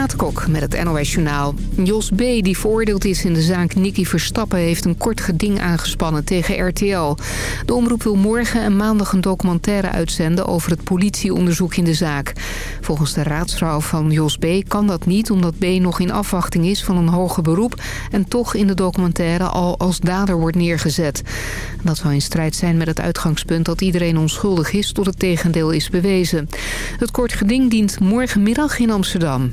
Kok met het NOS Journaal. Jos B., die veroordeeld is in de zaak Nicky Verstappen... heeft een kort geding aangespannen tegen RTL. De omroep wil morgen en maandag een documentaire uitzenden... over het politieonderzoek in de zaak. Volgens de raadsvrouw van Jos B. kan dat niet... omdat B. nog in afwachting is van een hoger beroep... en toch in de documentaire al als dader wordt neergezet. Dat zou in strijd zijn met het uitgangspunt... dat iedereen onschuldig is tot het tegendeel is bewezen. Het kort geding dient morgenmiddag in Amsterdam.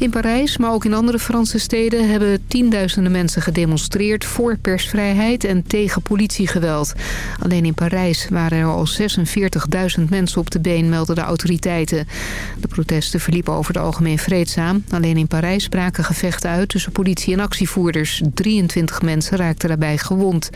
In Parijs, maar ook in andere Franse steden... hebben tienduizenden mensen gedemonstreerd voor persvrijheid en tegen politiegeweld. Alleen in Parijs waren er al 46.000 mensen op de been, melden de autoriteiten. De protesten verliepen over het algemeen vreedzaam. Alleen in Parijs braken gevechten uit tussen politie en actievoerders. 23 mensen raakten daarbij gewond.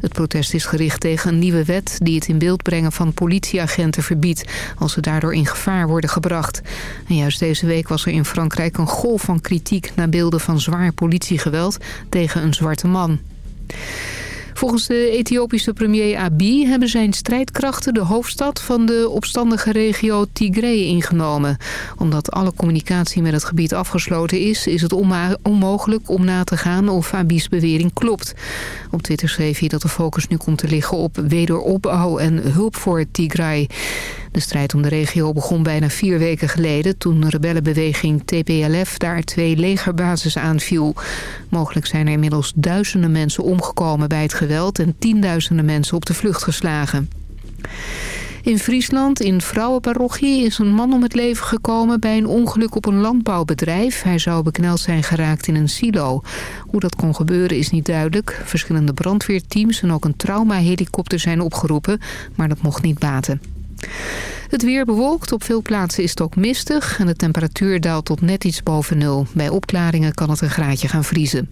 Het protest is gericht tegen een nieuwe wet... die het in beeld brengen van politieagenten verbiedt... als ze daardoor in gevaar worden gebracht. En juist deze week was er in Frankrijk een golf van kritiek... naar beelden van zwaar politiegeweld tegen een zwarte man. Volgens de Ethiopische premier Abiy hebben zijn strijdkrachten de hoofdstad van de opstandige regio Tigray ingenomen. Omdat alle communicatie met het gebied afgesloten is, is het onmogelijk om na te gaan of Abiy's bewering klopt. Op Twitter schreef hij dat de focus nu komt te liggen op wederopbouw en hulp voor Tigray. De strijd om de regio begon bijna vier weken geleden... toen de rebellenbeweging TPLF daar twee legerbases aanviel. Mogelijk zijn er inmiddels duizenden mensen omgekomen bij het geweld... en tienduizenden mensen op de vlucht geslagen. In Friesland, in Vrouwenparochie, is een man om het leven gekomen bij een ongeluk op een landbouwbedrijf. Hij zou bekneld zijn geraakt in een silo. Hoe dat kon gebeuren is niet duidelijk. Verschillende brandweerteams en ook een traumahelikopter zijn opgeroepen, maar dat mocht niet baten. Het weer bewolkt. Op veel plaatsen is het ook mistig. En de temperatuur daalt tot net iets boven nul. Bij opklaringen kan het een graadje gaan vriezen.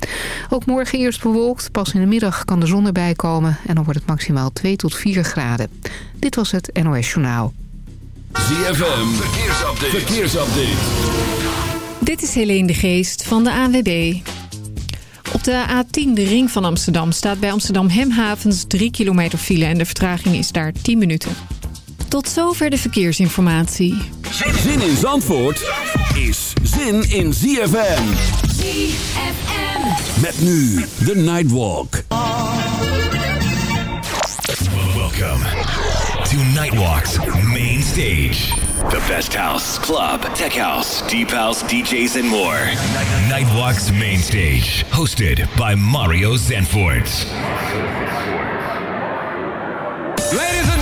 Ook morgen eerst bewolkt. Pas in de middag kan de zon erbij komen. En dan wordt het maximaal 2 tot 4 graden. Dit was het NOS Journaal. ZFM. Verkeersupdate. Verkeersupdate. Dit is Helene de Geest van de ANWB. Op de A10, de ring van Amsterdam, staat bij Amsterdam Hemhavens 3 kilometer file... en de vertraging is daar 10 minuten. Tot zover de verkeersinformatie. Zin in Zandvoort is zin in ZFM. ZFM. Met nu de Nightwalk. Welcome to Nightwalk's main stage. The best house, club, tech house, deep house, DJs, and more. Nightwalk's main stage, hosted by Mario Zanfort. Ladies and gentlemen.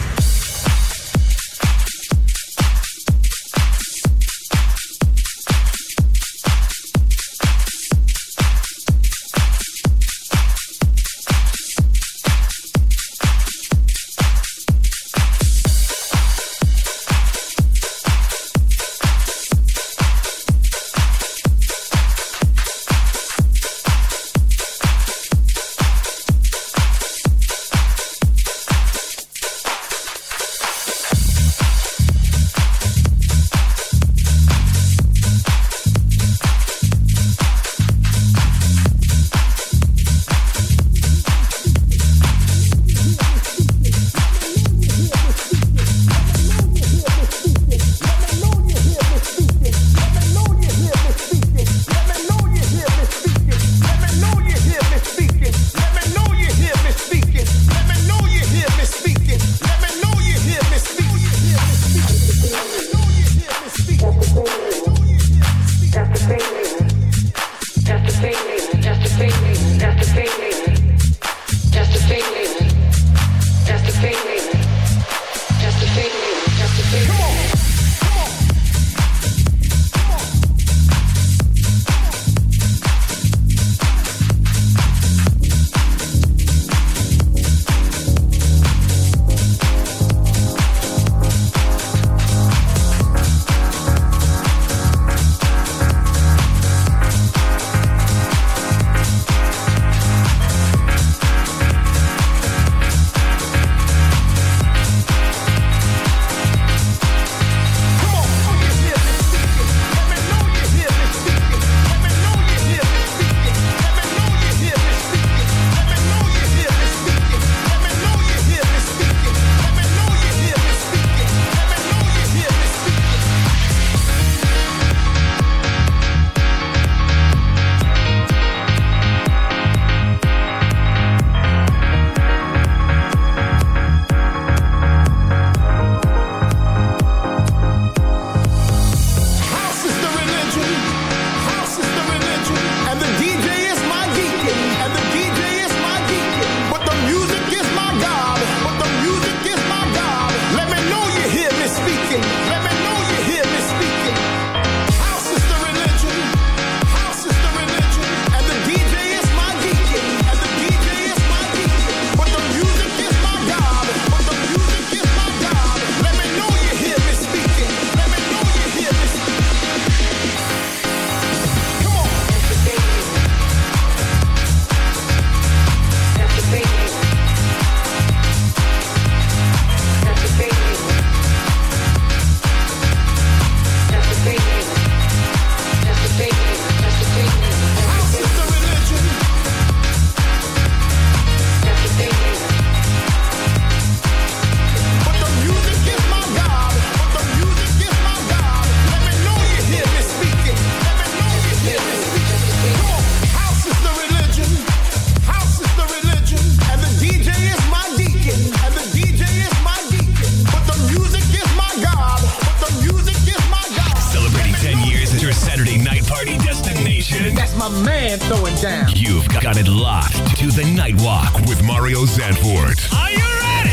Man throwing down. You've got it locked to the Nightwalk with Mario Zandvoort. Are you ready?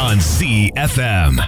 On CFM.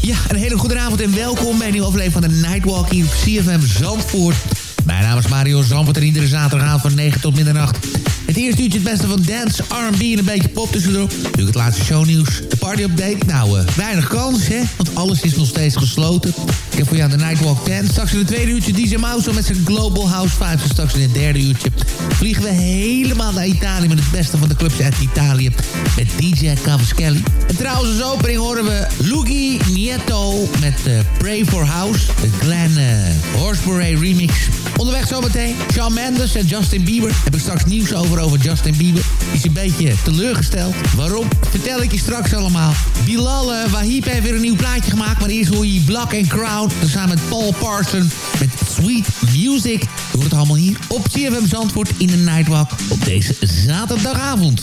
Ja, een hele goede avond en welkom bij een nieuwe aflevering van de Nightwalk hier op CFM Zandvoort. Mijn naam is Mario Zandvoort en iedere zaterdagavond van 9 tot middernacht. Het eerste uurtje het beste van dance, R&B en een beetje pop tussendoor. Natuurlijk het laatste shownieuws. De party update. Nou, uh, weinig kans, hè? Want alles is nog steeds gesloten. Ik heb voor jou de Nightwalk 10. Straks in het tweede uurtje DJ Mouse met zijn Global House Vibes. En straks in het derde uurtje vliegen we helemaal naar Italië... met het beste van de clubs uit Italië. Met DJ Cavaschelli. En trouwens als opening horen we Luigi Nieto met uh, Pray for House. De Glen uh, Horsebury remix. Onderweg zometeen Shawn Mendes en Justin Bieber. Heb ik straks nieuws over over Justin Bieber. Is een beetje teleurgesteld. Waarom? Vertel ik je straks allemaal. Bilal uh, heeft weer een nieuw plaatje gemaakt. Maar eerst hoor je Black and Crown. Samen met Paul Parson. Met Sweet Music. Je het allemaal hier op CFM Zandvoort in de Nightwalk. Op deze zaterdagavond.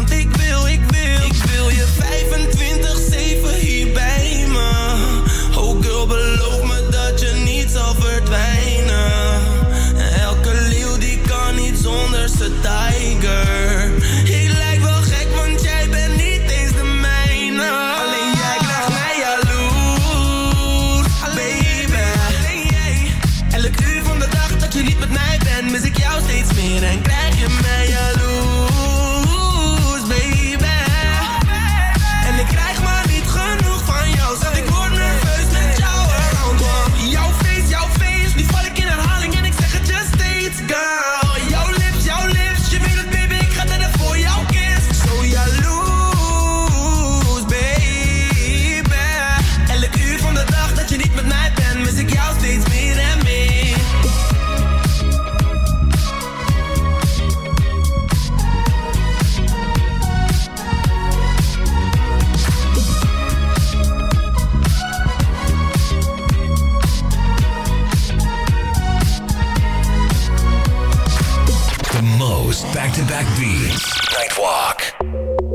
Want ik The most back-to-back beats. Nightwalk.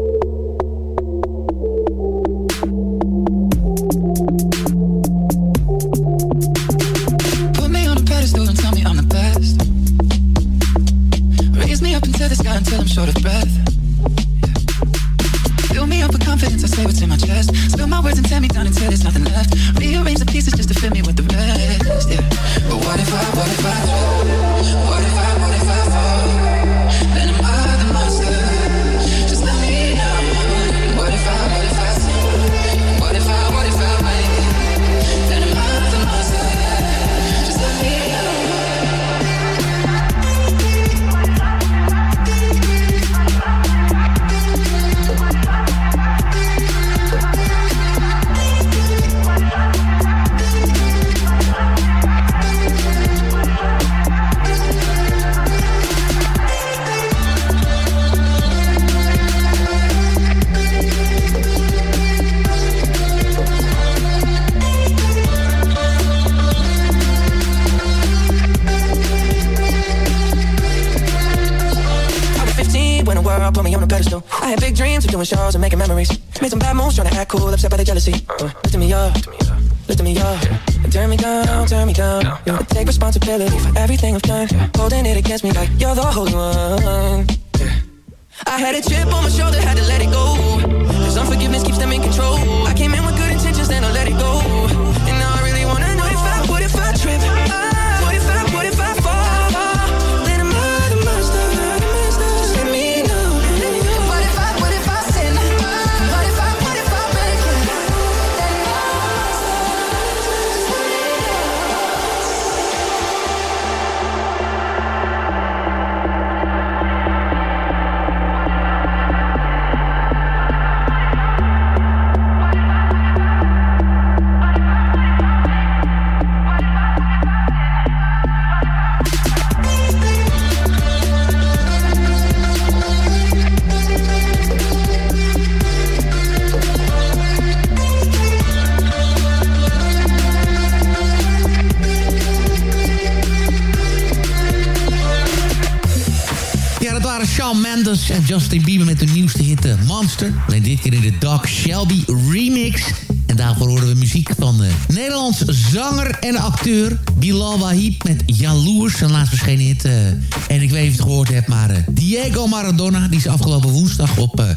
Justin Bieber met de nieuwste hit eh, Monster. Alleen dit keer in de Doc Shelby remix. En daarvoor horen we muziek van de Nederlands zanger en acteur Bilal Wahib met Jaloers. Zijn laatst verschenen hit. Uh, en ik weet niet of je het gehoord hebt, maar Diego Maradona... die is afgelopen woensdag op uh,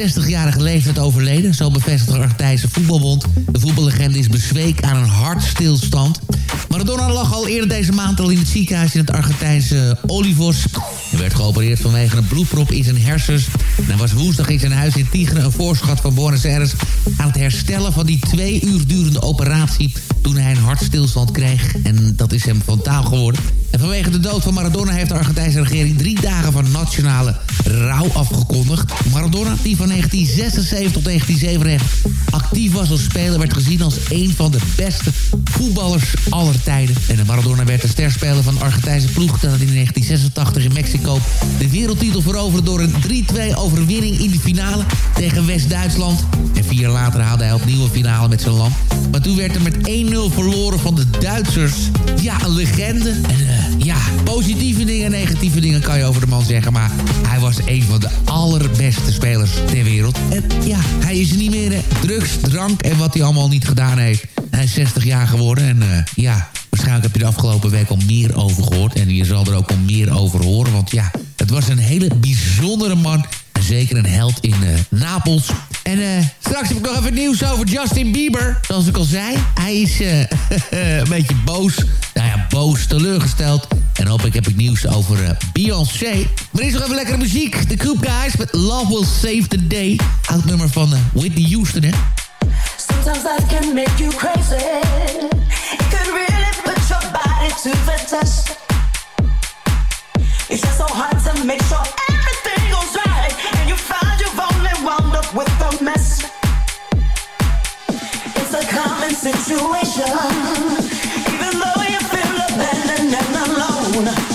60-jarige leeftijd overleden. Zo bevestigt de Argentijnse voetbalbond. De voetballegende is bezweek aan een hartstilstand. Maradona lag al eerder deze maand al in het ziekenhuis in het Argentijnse Olivos. Hij werd geopereerd vanwege een bloedprop in zijn hersens. En was woensdag in zijn huis in Tigre een voorschot van Buenos Aires... aan het herstellen van die twee uur durende operatie toen hij een hartstilstand kreeg. En dat is hem taal geworden. Vanwege de dood van Maradona heeft de Argentijnse regering drie dagen van nationale rouw afgekondigd. Maradona, die van 1976 tot 1997 actief was als speler, werd gezien als een van de beste voetballers aller tijden. En Maradona werd de sterspeler van de Argentijnse ploeg dat in 1986 in Mexico de wereldtitel veroverde door een 3-2 overwinning in de finale tegen West-Duitsland. En vier jaar later haalde hij opnieuw een finale met zijn land. Maar toen werd er met 1-0 verloren van de Duitsers. Ja, een legende. En uh, ja, positieve dingen en negatieve dingen kan je over de man zeggen. Maar hij was een van de allerbeste spelers ter wereld. En ja, hij is niet meer. Hè. Drugs, drank en wat hij allemaal niet gedaan heeft. Hij is 60 jaar geworden en uh, ja... Waarschijnlijk heb je de afgelopen week al meer over gehoord. En je zal er ook al meer over horen. Want ja, het was een hele bijzondere man. En zeker een held in uh, Napels. En straks heb ik nog even nieuws over Justin Bieber. Zoals ik al zei, hij is een beetje boos. Boos, teleurgesteld. En hopelijk heb ik nieuws over uh, Beyoncé. Maar eerst nog even lekkere muziek. The Coop Guys met Love Will Save the Day. Oud nummer van Whitney Houston, hè. Sometimes life can make you crazy. It could really put your body to the test. It's just so hard to make sure everything goes right. And you find you've only wound up with a mess. It's a common situation. una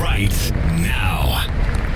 Right now.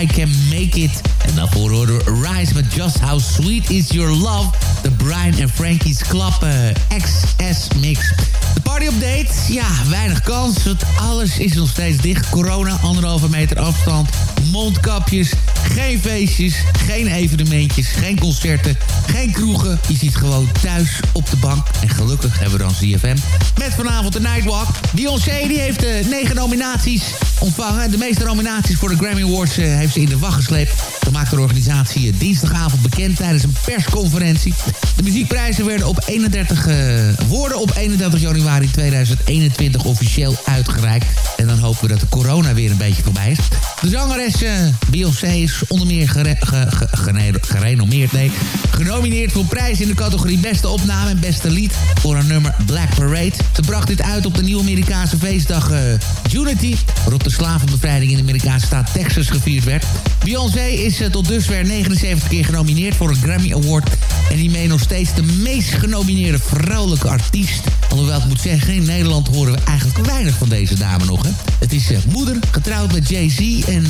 I Can Make It. En daarvoor Rise met Just How Sweet Is Your Love. De Brian en Frankie's uh, XS Mix. De party update, ja, weinig kans. Want alles is nog steeds dicht. Corona, anderhalve meter afstand, mondkapjes, geen evenementjes, geen concerten, geen kroegen. Je ziet gewoon thuis op de bank. En gelukkig hebben we dan ZFM. Met vanavond de Nightwalk. Beyoncé die heeft uh, negen nominaties ontvangen. De meeste nominaties voor de Grammy Awards uh, heeft ze in de wacht gesleept. Dat maakt de organisatie uh, dinsdagavond bekend tijdens een persconferentie. De muziekprijzen werden op 31, worden op 31 januari 2021 officieel uitgereikt. En dan hopen we dat de corona weer een beetje voorbij is. De zangeres Beyoncé is onder meer gere, ge, ge, gere, gerenommeerd, nee, genomineerd voor prijs in de categorie beste opname en beste lied voor haar nummer Black Parade. Ze bracht dit uit op de nieuwe Amerikaanse feestdag uh, Unity, waarop de slavenbevrijding in de Amerikaanse staat Texas gevierd werd. Beyoncé is uh, tot dusver 79 keer genomineerd voor een Grammy Award en hiermee nog steeds de meest genomineerde vrouwelijke artiest. Alhoewel ik moet zeggen, in Nederland horen we eigenlijk weinig van deze dame nog. Hè? Het is uh, moeder, getrouwd met Jay-Z en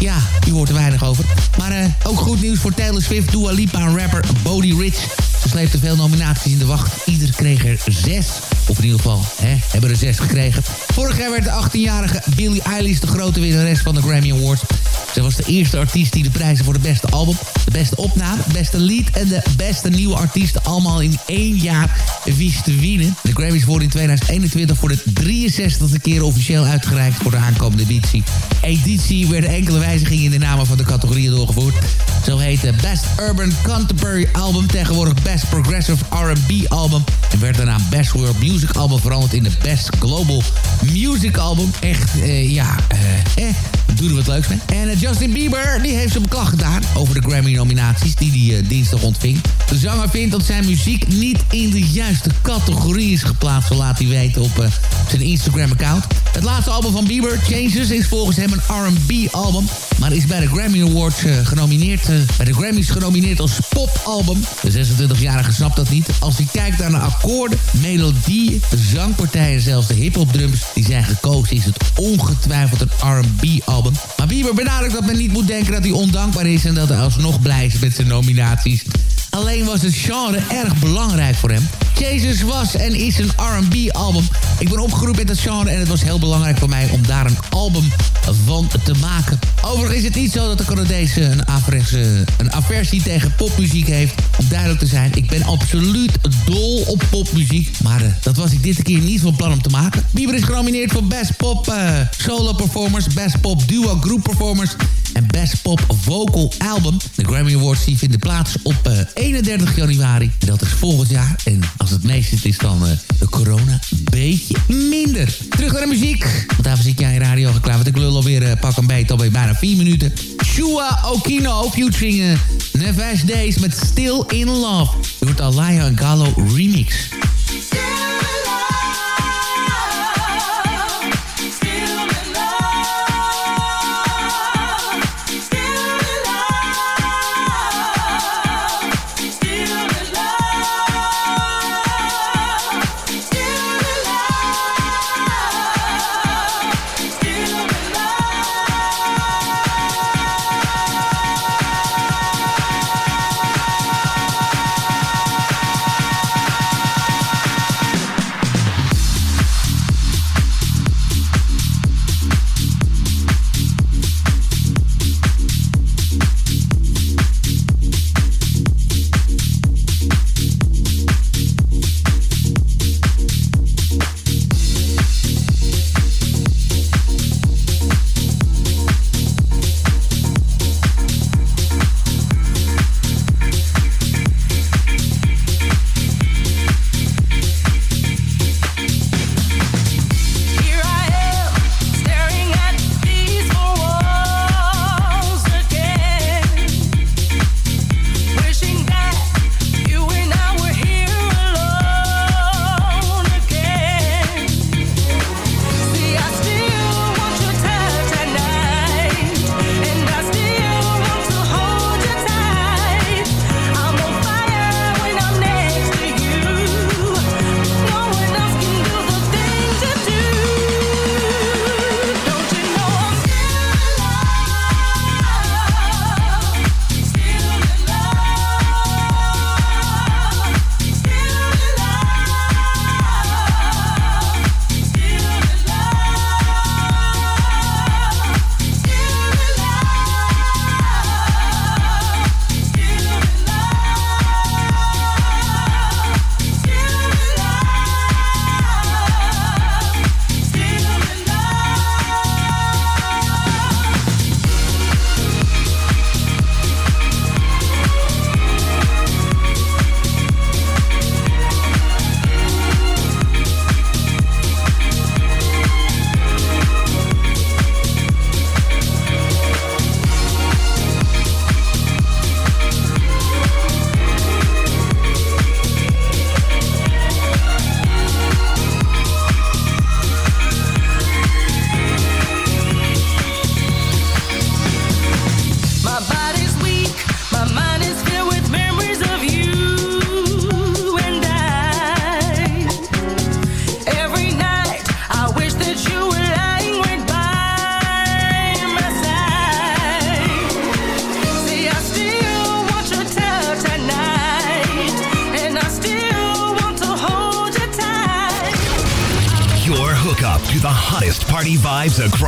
ja, je hoort er weinig over. Maar ook goed nieuws voor Taylor Swift, Dua Lipa en rapper Bodie Rich. Ze sleepte veel nominaties in de wacht. Ieder kreeg er zes. Of in ieder geval, hè, hebben er zes gekregen. Vorig jaar werd de 18-jarige Billie Eilish de grote winnares van de Grammy Awards. Zij was de eerste artiest die de prijzen voor de beste album, de beste opname, de beste lied en de beste nieuwe artiest allemaal in één jaar wist te winnen. De Grammys worden in 2021 voor de 63e keer officieel uitgereikt voor de aankomende editie. Editie werden enkele wijzigingen in de namen van de categorieën doorgevoerd. Zo heet de Best Urban Contemporary Album tegenwoordig Best Progressive R&B Album. En werd daarna Best World Music Album veranderd in de Best Global Music Album. Echt, uh, ja, eh, eh, doen we wat leuks mee. En uh, Justin Bieber, die heeft zijn beklag gedaan over de Grammy-nominaties die hij uh, dinsdag ontving. De zanger vindt dat zijn muziek niet in de juiste categorie is geplaatst, zo laat hij weten op zijn Instagram-account. Het laatste album van Bieber, Changes, is volgens hem een R&B-album, maar is bij de Grammy Awards genomineerd, bij de Grammys genomineerd als popalbum. De 26-jarige snapt dat niet. Als hij kijkt naar de akkoorden, melodieën, zangpartijen, zelfs de hip-hop drums die zijn gekozen, is het ongetwijfeld een R&B-album. Maar Bieber benadrukt dat men niet moet denken dat hij ondankbaar is... en dat hij alsnog blij is met zijn nominaties. Alleen was het genre erg belangrijk voor hem. Jesus was en is een R&B-album. Ik ben opgeroepen met dat genre en het was heel belangrijk voor mij om daar een album van te maken. Overigens is het niet zo dat de Canadees een, aversie, een aversie tegen popmuziek heeft. Om duidelijk te zijn, ik ben absoluut dol op popmuziek. Maar uh, dat was ik dit keer niet van plan om te maken. Bieber is genomineerd voor Best Pop uh, Solo Performers, Best Pop Duo Group Performers en Best Pop Vocal Album. De Grammy Awards die vinden plaats op uh, 31 januari. Dat is volgend jaar. En als het meest is dan uh, de corona een beetje minder. Terug naar de muziek. Want daarvoor zit jij in radio geklaar. Want ik lul alweer uh, pak een beet. Alweer bijna 4 minuten. Shua Okino featuring uh, Neves Days met Still in Love. Je hoort Alaya Gallo remix.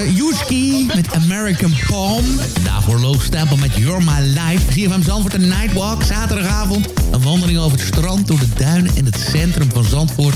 Yuski met American Palm. Daarvoor Low Stempel met You're My Life. CFM Zandvoort een Nightwalk. Zaterdagavond een wandeling over het strand... door de duinen in het centrum van Zandvoort.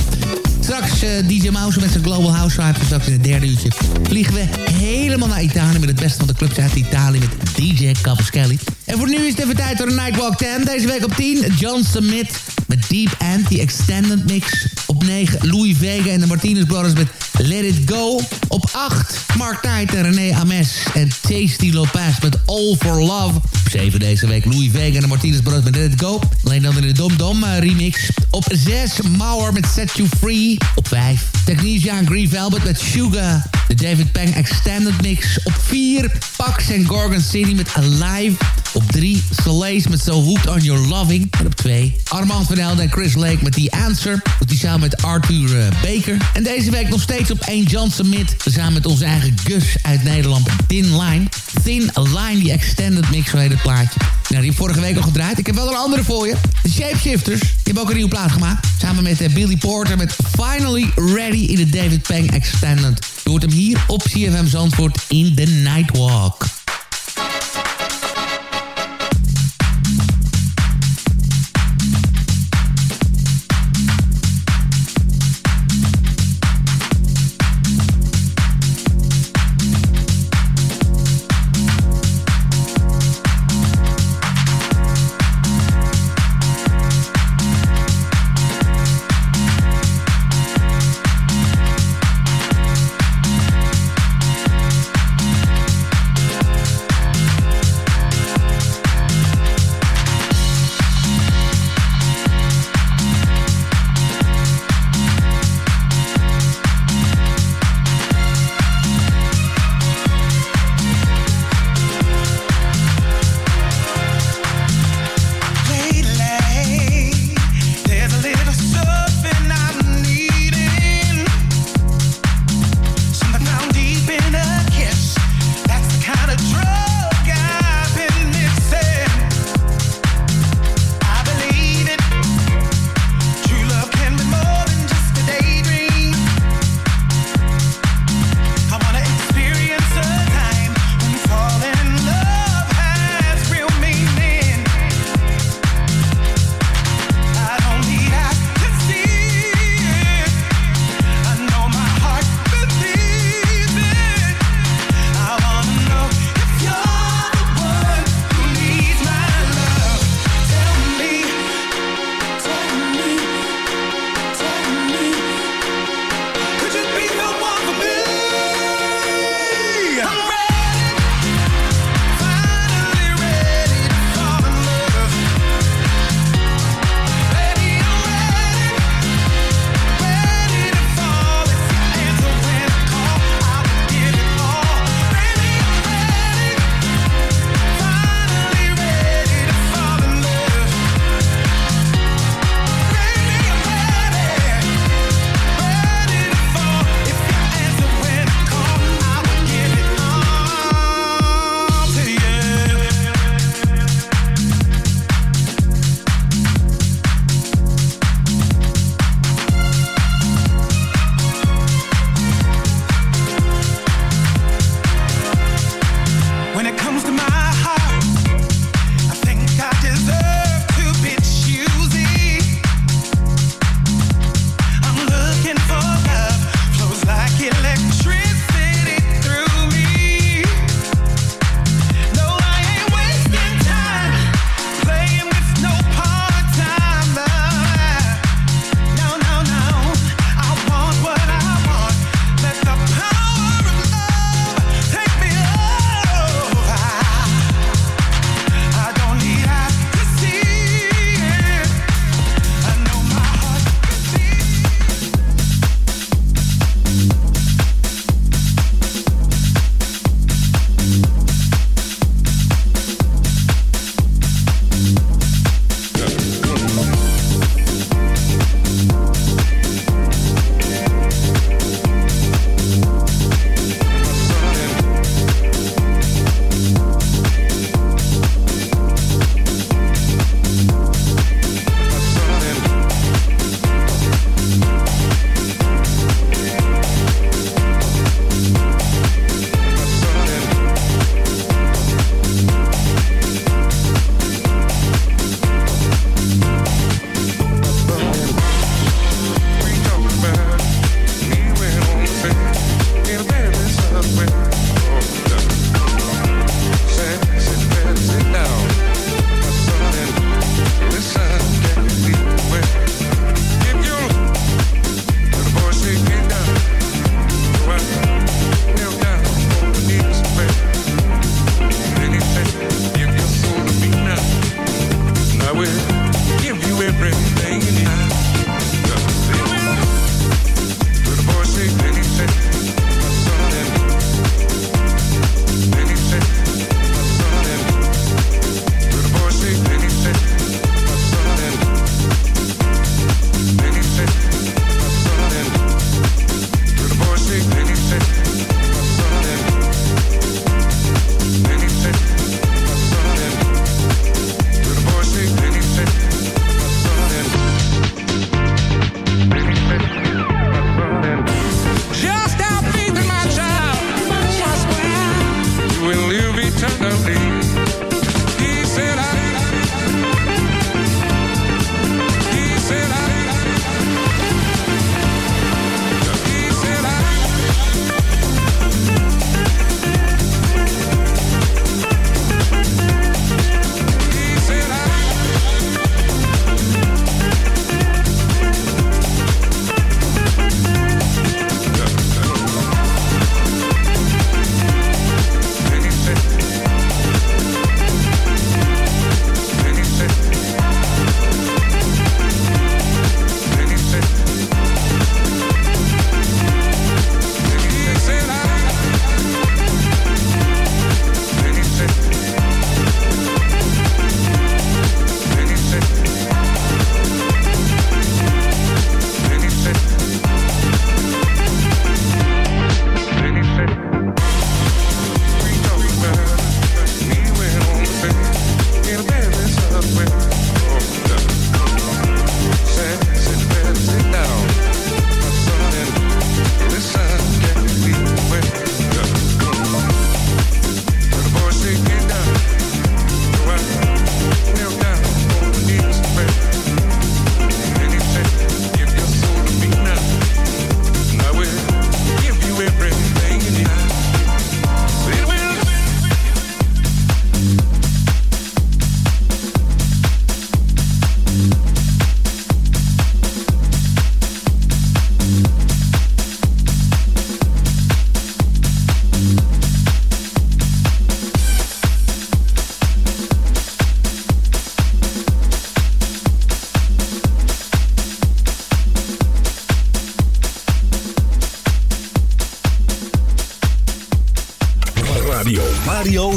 Straks uh, DJ Mouse met zijn Global House Vibe. Straks in het derde uurtje vliegen we helemaal naar Italië... met het beste van de clubs uit Italië met DJ Cavaschelli. En voor nu is het even tijd voor de Nightwalk 10. Deze week op 10 John Smith met Deep End, Extended Mix. Op 9 Louis Vega en de Martinez Brothers met Let It Go. Op 8 Mark Knight en René Ames en Tasty Lopez met All For Love. Op 7 deze week Louis Vega en Martinez Brothers met Let It Go. Alleen dan in de Dom Dom uh, remix. Op 6 Mauer met Set You Free. Op 5 Technisia en Green Velvet met Sugar. De David Peng Extended Mix. Op 4 Pax en Gorgon City met Alive. Op 3 Soleil met So Hooked On Your Loving. En op 2 Armand van Helden en Chris Lake met The Answer. Doet hij samen met Arthur uh, Baker. En deze week nog steeds op 1 John Smith. Samen met onze eigen Gus uit Nederland. Thin Line. Thin Line, die extended mix, zo heet het plaatje. Nou, die heb vorige week al gedraaid. Ik heb wel een andere voor je. De Shapeshifters. Die hebben ook een nieuwe plaat gemaakt. Samen met uh, Billy Porter met Finally Ready in de David Peng Extended. Je hoort hem hier op CFM Zandvoort in The Nightwalk.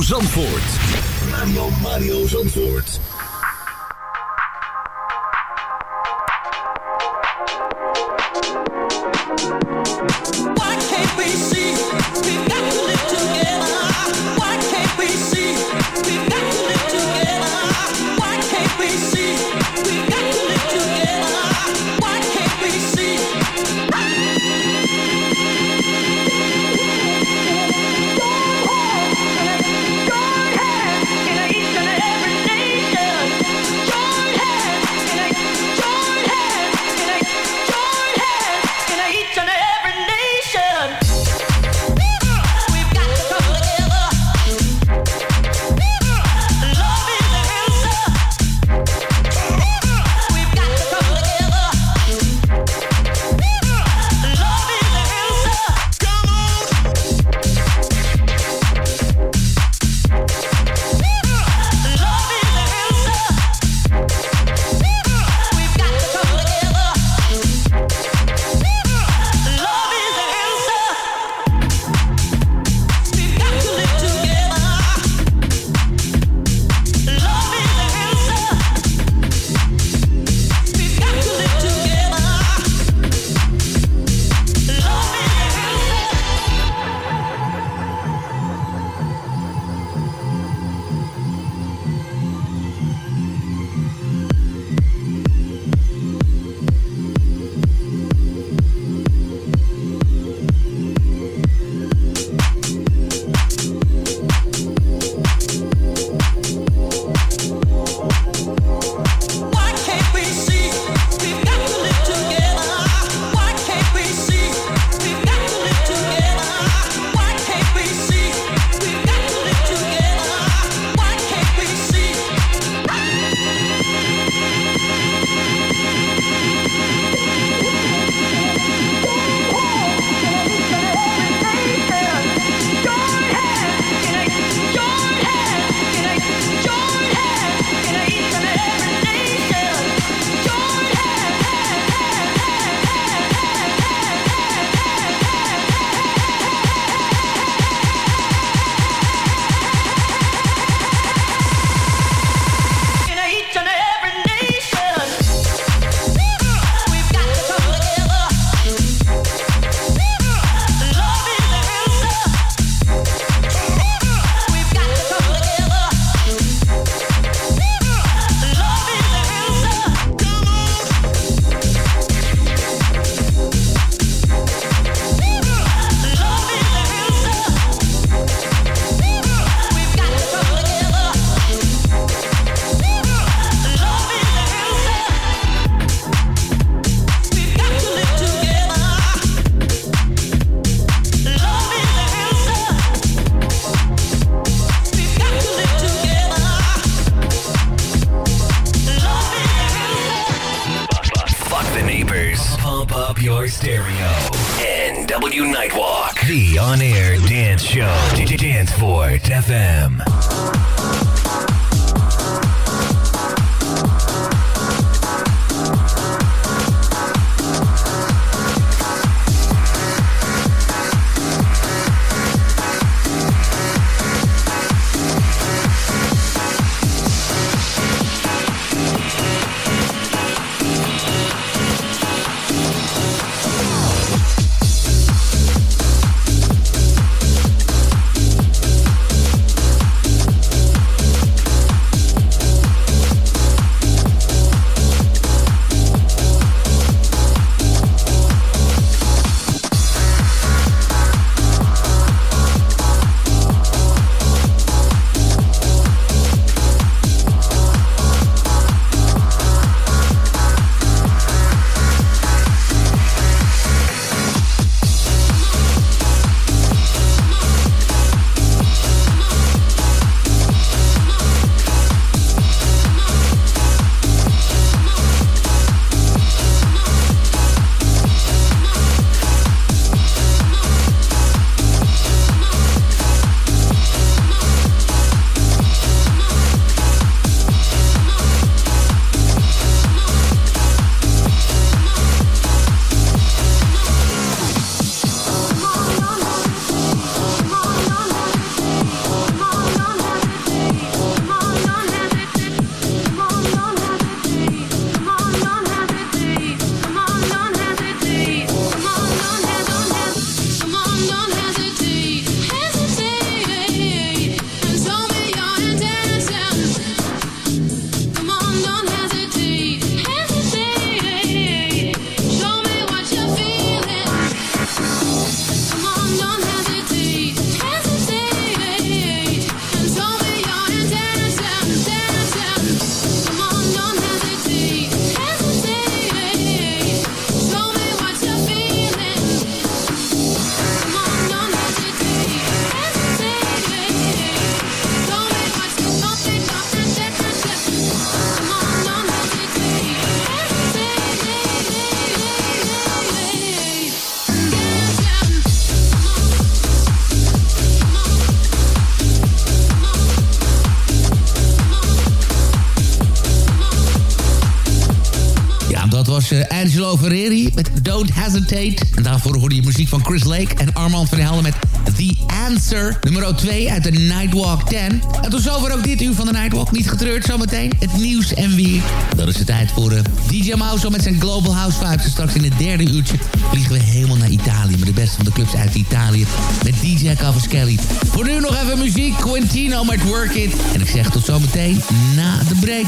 Zandvoort. Eh, Angelo Ferreri met Don't Hesitate. En daarvoor hoorde je muziek van Chris Lake en Armand van Helden met The Answer. Nummer 2 uit de Nightwalk 10. En tot zover ook dit uur van de Nightwalk. Niet getreurd zometeen. Het nieuws en weer. Dan is het tijd voor uh, DJ Mouse met zijn Global House Vibes. En straks in het derde uurtje vliegen we helemaal naar Italië. Met de beste van de clubs uit Italië. Met DJ Cavaschelli. Voor nu nog even muziek. Quintino met Work It. En ik zeg tot zometeen na de break.